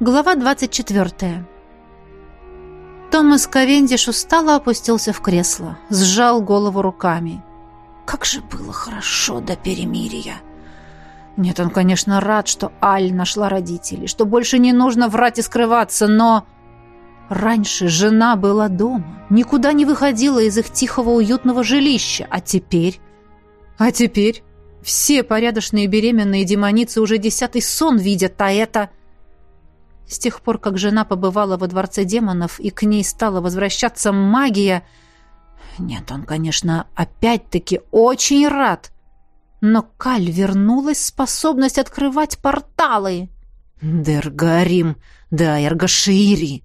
Глава 24. Томас Ковендиш устало опустился в кресло, сжал голову руками. Как же было хорошо до перемирия. Нет, он, конечно, рад, что Аль нашла родителей, что больше не нужно врать и скрываться, но... Раньше жена была дома, никуда не выходила из их тихого уютного жилища, а теперь... А теперь все порядочные беременные демоницы уже десятый сон видят, а это... С тех пор, как жена побывала во дворце демонов и к ней стала возвращаться магия... Нет, он, конечно, опять-таки очень рад. Но Каль вернулась способность открывать порталы. Дергарим, да Эргашири.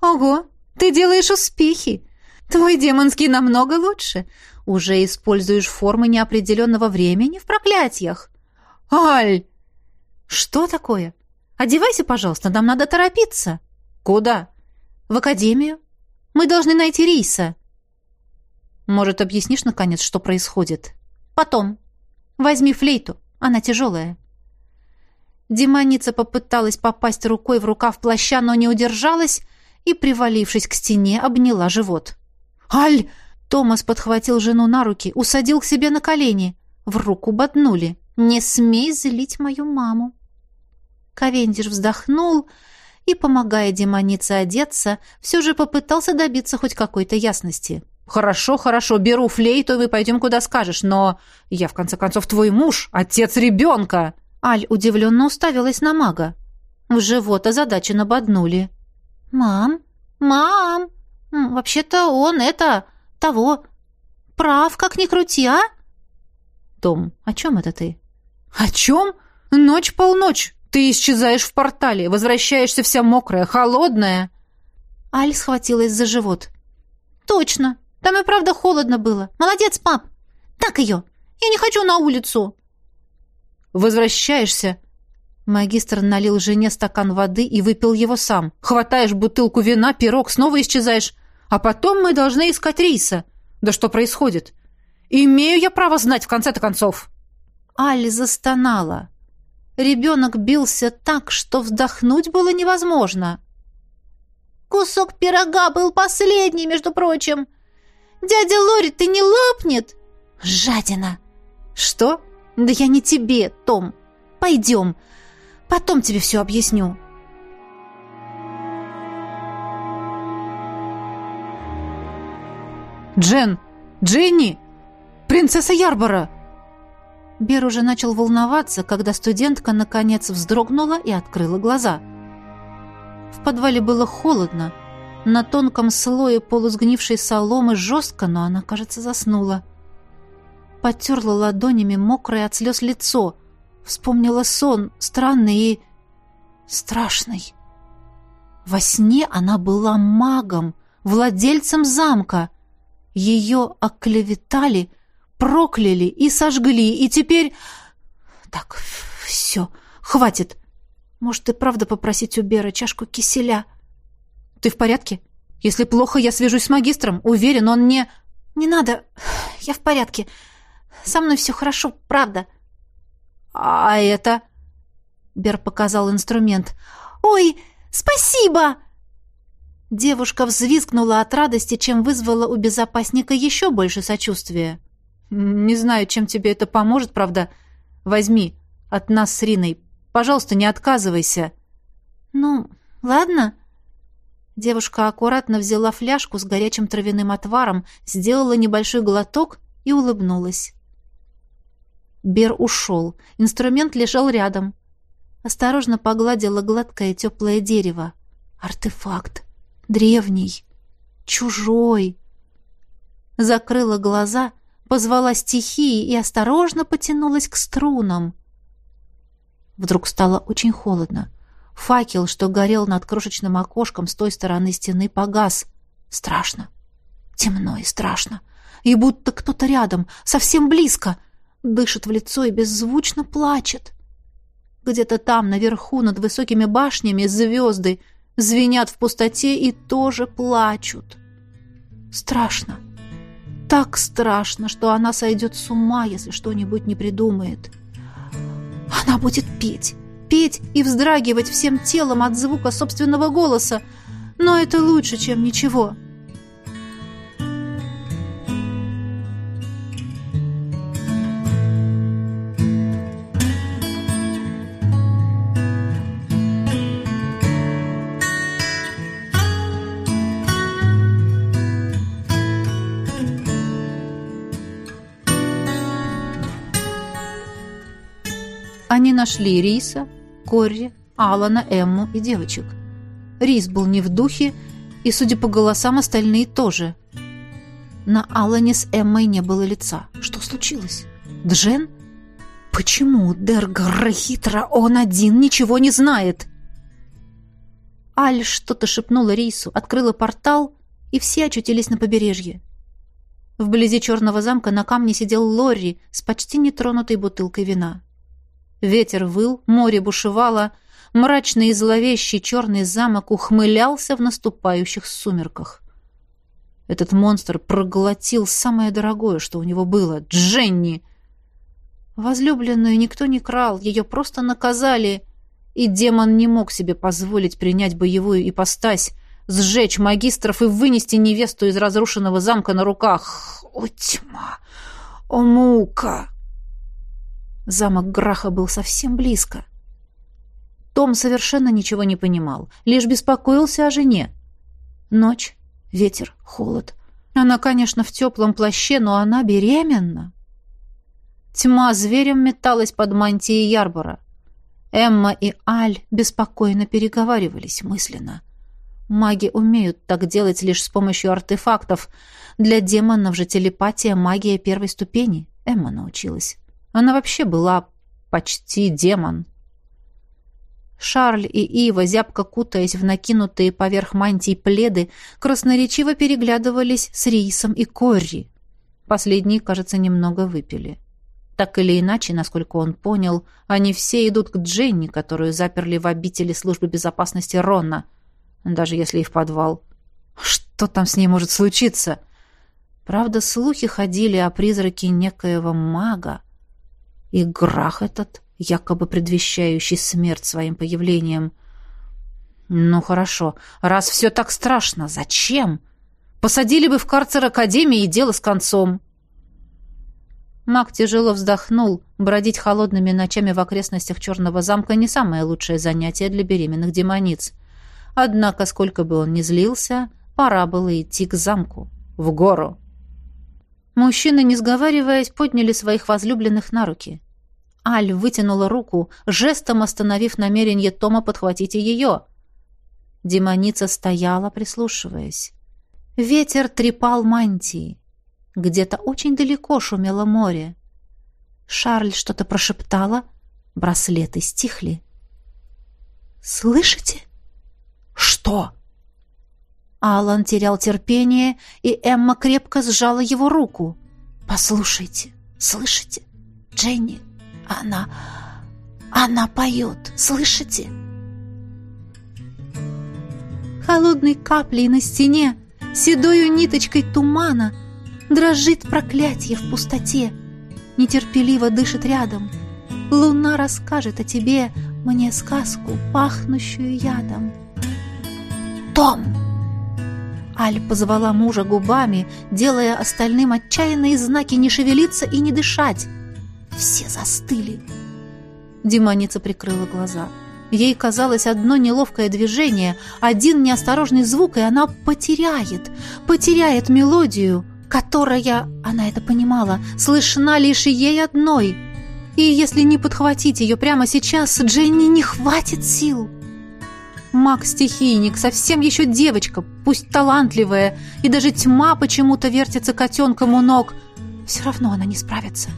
Ого, ты делаешь успехи. Твой демонский намного лучше. Уже используешь формы неопределенного времени в проклятиях. Аль! Что такое? Одевайся, пожалуйста, нам надо торопиться. Куда? В академию. Мы должны найти Риса. Может, объяснишь, наконец, что происходит? Потом. Возьми флейту, она тяжелая. Демоница попыталась попасть рукой в рукав плаща, но не удержалась и, привалившись к стене, обняла живот. «Аль!» Томас подхватил жену на руки, усадил к себе на колени. В руку боднули. «Не смей злить мою маму!» Ковендиш вздохнул и, помогая демонице одеться, все же попытался добиться хоть какой-то ясности. «Хорошо, хорошо, беру флейту, и мы пойдем куда скажешь, но я, в конце концов, твой муж, отец ребенка!» Аль удивленно уставилась на мага. В живот озадаченно боднули. «Мам? Мам! Вообще-то он это... того... прав, как ни крути, а?» «Том, о чем это ты?» «О чем? Ночь-полночь! Ты исчезаешь в портале, возвращаешься вся мокрая, холодная!» Аль схватилась за живот. «Точно! Там и правда холодно было. Молодец, пап! Так ее! Я не хочу на улицу!» «Возвращаешься!» Магистр налил жене стакан воды и выпил его сам. «Хватаешь бутылку вина, пирог, снова исчезаешь. А потом мы должны искать Риса. Да что происходит? Имею я право знать, в конце-то концов!» Али застонала. Ребенок бился так, что вдохнуть было невозможно. «Кусок пирога был последний, между прочим. Дядя Лори, ты не лопнет?» «Жадина!» «Что? Да я не тебе, Том. Пойдем. Потом тебе все объясню». «Джен! Дженни! Принцесса Ярбора!» Бер уже начал волноваться, когда студентка наконец вздрогнула и открыла глаза. В подвале было холодно. На тонком слое полусгнившей соломы жестко, но она, кажется, заснула. Потерла ладонями мокрое от слез лицо. Вспомнила сон, странный и... страшный. Во сне она была магом, владельцем замка. Ее оклеветали — прокляли и сожгли, и теперь... Так, все, хватит. Может, и правда попросить у Бера чашку киселя? Ты в порядке? Если плохо, я свяжусь с магистром. Уверен, он не... Не надо. Я в порядке. Со мной все хорошо, правда. А это... Бер показал инструмент. «Ой, спасибо!» Девушка взвизгнула от радости, чем вызвала у безопасника еще больше сочувствия. Не знаю, чем тебе это поможет, правда. Возьми от нас с Риной. Пожалуйста, не отказывайся. Ну, ладно. Девушка аккуратно взяла фляжку с горячим травяным отваром, сделала небольшой глоток и улыбнулась. Бер ушел. Инструмент лежал рядом. Осторожно погладила гладкое теплое дерево. Артефакт. Древний. Чужой. Закрыла глаза — позвала стихии и осторожно потянулась к струнам. Вдруг стало очень холодно. Факел, что горел над крошечным окошком с той стороны стены, погас. Страшно. Темно и страшно. И будто кто-то рядом, совсем близко, дышит в лицо и беззвучно плачет. Где-то там, наверху, над высокими башнями, звезды звенят в пустоте и тоже плачут. Страшно так страшно, что она сойдет с ума, если что-нибудь не придумает. Она будет петь, петь и вздрагивать всем телом от звука собственного голоса, но это лучше, чем ничего. Нашли Риса, Корри, Алана, Эмму и девочек. Рис был не в духе, и, судя по голосам, остальные тоже. На Алане с Эммой не было лица. Что случилось? Джен? Почему Дергар хитро он один ничего не знает? Аль что-то шепнула Рису, открыла портал, и все очутились на побережье. Вблизи черного замка на камне сидел Лорри с почти нетронутой бутылкой вина. Ветер выл, море бушевало, мрачный и зловещий черный замок ухмылялся в наступающих сумерках. Этот монстр проглотил самое дорогое, что у него было — Дженни. Возлюбленную никто не крал, ее просто наказали, и демон не мог себе позволить принять боевую ипостась, сжечь магистров и вынести невесту из разрушенного замка на руках. О, тьма! О, мука! Замок Граха был совсем близко. Том совершенно ничего не понимал, лишь беспокоился о жене. Ночь, ветер, холод. Она, конечно, в теплом плаще, но она беременна. Тьма зверем металась под мантией Ярбора. Эмма и Аль беспокойно переговаривались мысленно. Маги умеют так делать лишь с помощью артефактов. Для демонов же телепатия — магия первой ступени. Эмма научилась. Она вообще была почти демон. Шарль и Ива, зябко кутаясь в накинутые поверх мантий пледы, красноречиво переглядывались с Рисом и Корри. Последние, кажется, немного выпили. Так или иначе, насколько он понял, они все идут к Дженни, которую заперли в обители службы безопасности Ронна, даже если и в подвал. Что там с ней может случиться? Правда, слухи ходили о призраке некоего мага, и грах этот, якобы предвещающий смерть своим появлением. Ну хорошо, раз все так страшно, зачем? Посадили бы в карцер Академии и дело с концом. Маг тяжело вздохнул. Бродить холодными ночами в окрестностях Черного замка не самое лучшее занятие для беременных демониц. Однако, сколько бы он ни злился, пора было идти к замку, в гору. Мужчины, не сговариваясь, подняли своих возлюбленных на руки. Аль вытянула руку, жестом остановив намерение Тома подхватить ее. Демоница стояла, прислушиваясь. Ветер трепал мантии. Где-то очень далеко шумело море. Шарль что-то прошептала, браслеты стихли. «Слышите?» «Что?» Алан терял терпение, и Эмма крепко сжала его руку. «Послушайте, слышите? Дженни, она... она поет, слышите?» Холодной каплей на стене, седою ниточкой тумана, дрожит проклятие в пустоте, нетерпеливо дышит рядом. Луна расскажет о тебе мне сказку, пахнущую ядом. «Том!» Аль позвала мужа губами, делая остальным отчаянные знаки не шевелиться и не дышать. Все застыли. Демоница прикрыла глаза. Ей казалось одно неловкое движение, один неосторожный звук, и она потеряет, потеряет мелодию, которая, она это понимала, слышна лишь ей одной. И если не подхватить ее прямо сейчас, Дженни не хватит сил. Маг-стихийник, совсем еще девочка, пусть талантливая, и даже тьма почему-то вертится котенком у ног. Все равно она не справится.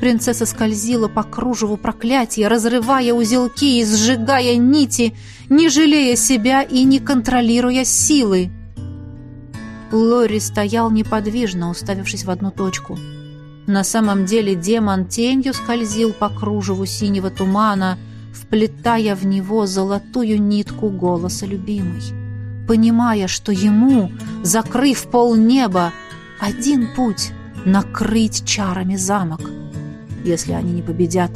Принцесса скользила по кружеву проклятия, разрывая узелки и сжигая нити, не жалея себя и не контролируя силы. Лори стоял неподвижно, уставившись в одну точку. На самом деле демон тенью скользил по кружеву синего тумана, вплетая в него золотую нитку голоса любимой, понимая, что ему, закрыв полнеба, один путь — накрыть чарами замок. Если они не победят,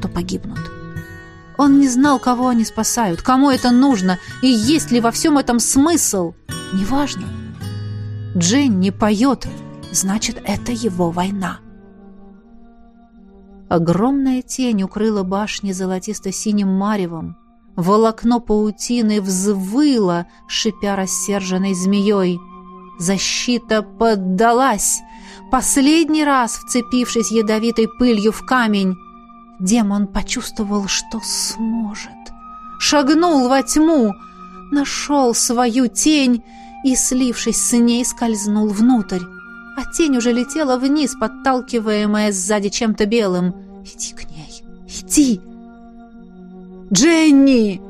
то погибнут. Он не знал, кого они спасают, кому это нужно, и есть ли во всем этом смысл. Неважно. Джейн не поет, значит, это его война. Огромная тень укрыла башни золотисто-синим маревом. Волокно паутины взвыло, шипя рассерженной змеей. Защита поддалась, последний раз вцепившись ядовитой пылью в камень. Демон почувствовал, что сможет. Шагнул во тьму, нашел свою тень и, слившись с ней, скользнул внутрь. А тень уже летела вниз, подталкиваемая сзади чем-то белым. «Иди к ней! Иди!» «Дженни!»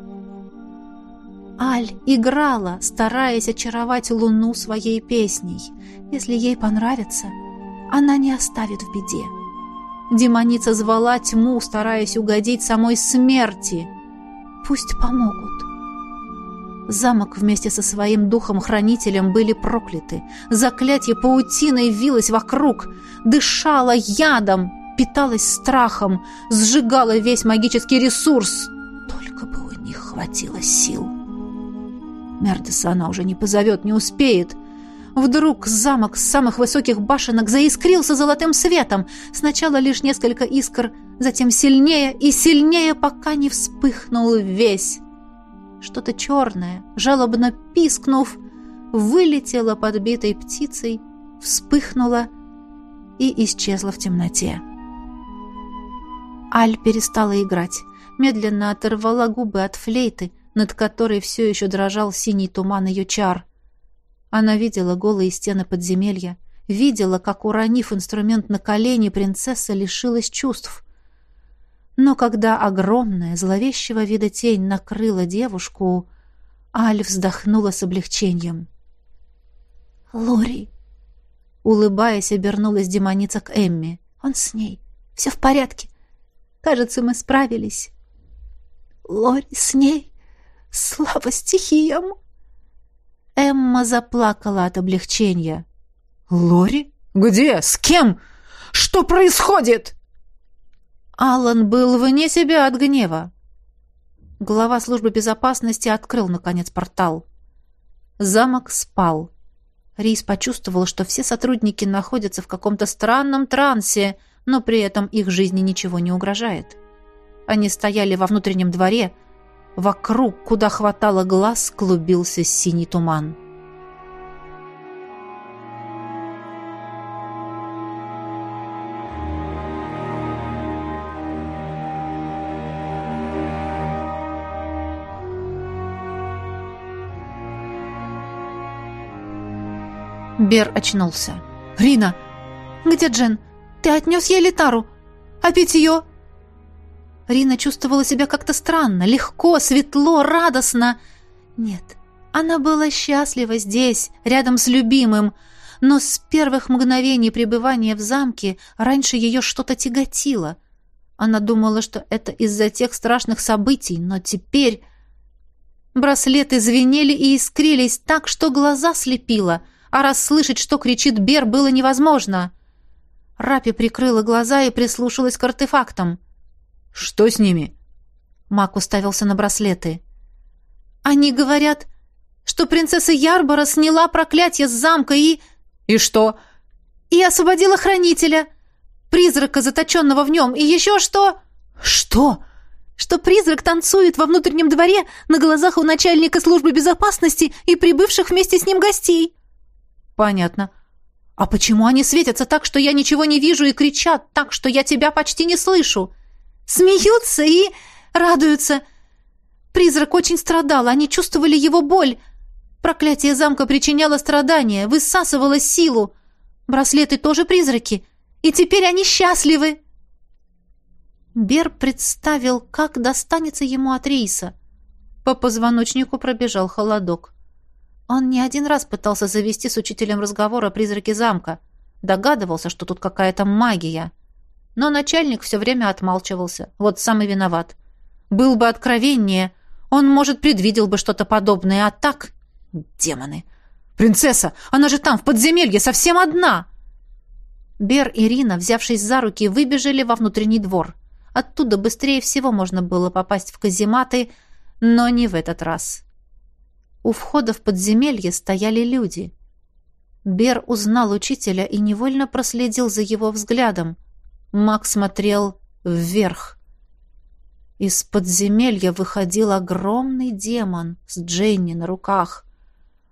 Аль играла, стараясь очаровать Луну своей песней. Если ей понравится, она не оставит в беде. Демоница звала тьму, стараясь угодить самой смерти. Пусть помогут. Замок вместе со своим духом-хранителем были прокляты. Заклятие паутиной вилось вокруг, дышало ядом, питалось страхом, сжигало весь магический ресурс. Только бы у них хватило сил. Мердеса она уже не позовет, не успеет. Вдруг замок с самых высоких башенок заискрился золотым светом. Сначала лишь несколько искр, затем сильнее и сильнее, пока не вспыхнул весь. Что-то черное, жалобно пискнув, вылетело подбитой птицей, вспыхнуло и исчезло в темноте. Аль перестала играть, медленно оторвала губы от флейты, над которой все еще дрожал синий туман ее чар — она видела голые стены подземелья, видела, как, уронив инструмент на колени, принцесса лишилась чувств. Но когда огромная, зловещего вида тень накрыла девушку, Аль вздохнула с облегчением. «Лори!» Улыбаясь, обернулась демоница к Эмми. «Он с ней. Все в порядке. Кажется, мы справились». «Лори с ней. Слава стихиям!» Эмма заплакала от облегчения. «Лори? Где? С кем? Что происходит?» Алан был вне себя от гнева. Глава службы безопасности открыл, наконец, портал. Замок спал. Рис почувствовал, что все сотрудники находятся в каком-то странном трансе, но при этом их жизни ничего не угрожает. Они стояли во внутреннем дворе, Вокруг, куда хватало глаз, клубился синий туман. Бер очнулся. «Рина! Где Джен? Ты отнес ей Литару? А питье?» Рина чувствовала себя как-то странно, легко, светло, радостно. Нет, она была счастлива здесь, рядом с любимым, но с первых мгновений пребывания в замке раньше ее что-то тяготило. Она думала, что это из-за тех страшных событий, но теперь... Браслеты звенели и искрились так, что глаза слепило, а расслышать, что кричит Бер, было невозможно. Рапи прикрыла глаза и прислушалась к артефактам. «Что с ними?» Мак уставился на браслеты. «Они говорят, что принцесса Ярбора сняла проклятие с замка и...» «И что?» «И освободила хранителя, призрака, заточенного в нем, и еще что...» «Что?» «Что призрак танцует во внутреннем дворе на глазах у начальника службы безопасности и прибывших вместе с ним гостей». «Понятно. А почему они светятся так, что я ничего не вижу, и кричат так, что я тебя почти не слышу?» Смеются и радуются. Призрак очень страдал, они чувствовали его боль. Проклятие замка причиняло страдания, высасывало силу. Браслеты тоже призраки, и теперь они счастливы. Бер представил, как достанется ему от рейса. По позвоночнику пробежал холодок. Он не один раз пытался завести с учителем разговор о призраке замка. Догадывался, что тут какая-то магия. — но начальник все время отмалчивался. Вот сам и виноват. Был бы откровеннее, он, может, предвидел бы что-то подобное, а так... Демоны! Принцесса! Она же там, в подземелье, совсем одна!» Бер и Рина, взявшись за руки, выбежали во внутренний двор. Оттуда быстрее всего можно было попасть в казематы, но не в этот раз. У входа в подземелье стояли люди. Бер узнал учителя и невольно проследил за его взглядом. Маг смотрел вверх. Из подземелья выходил огромный демон с Дженни на руках.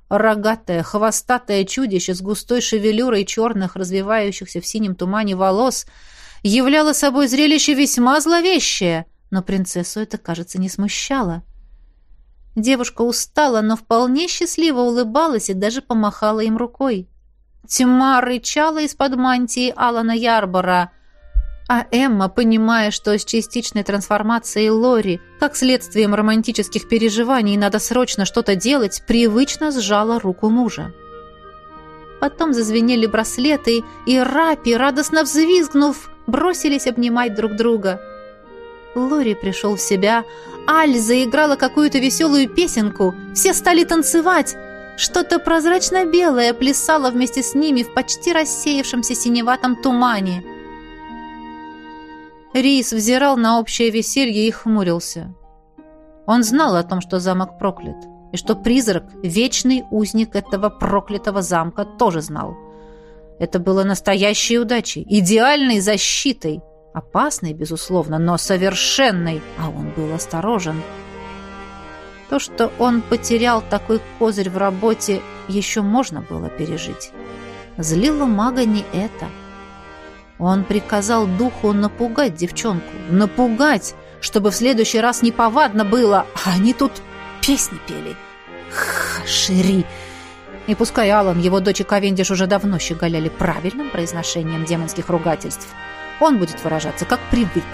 Рогатое, хвостатое чудище с густой шевелюрой черных, развивающихся в синем тумане волос, являло собой зрелище весьма зловещее, но принцессу это, кажется, не смущало. Девушка устала, но вполне счастливо улыбалась и даже помахала им рукой. Тьма рычала из-под мантии Алана Ярбора, а Эмма, понимая, что с частичной трансформацией Лори, как следствием романтических переживаний, надо срочно что-то делать, привычно сжала руку мужа. Потом зазвенели браслеты, и Рапи, радостно взвизгнув, бросились обнимать друг друга. Лори пришел в себя, Аль заиграла какую-то веселую песенку, все стали танцевать. Что-то прозрачно-белое плясало вместе с ними в почти рассеявшемся синеватом тумане. Рис взирал на общее веселье и хмурился. Он знал о том, что замок проклят, и что призрак, вечный узник этого проклятого замка, тоже знал. Это было настоящей удачей, идеальной защитой – Опасной, безусловно, но совершенной, а он был осторожен. То, что он потерял такой козырь в работе, еще можно было пережить. Злило мага не это. Он приказал духу напугать девчонку. Напугать, чтобы в следующий раз неповадно было, а они тут песни пели. Хашири! И пускай Алан, его дочь и Ковендиш уже давно щеголяли правильным произношением демонских ругательств – он будет выражаться, как привык.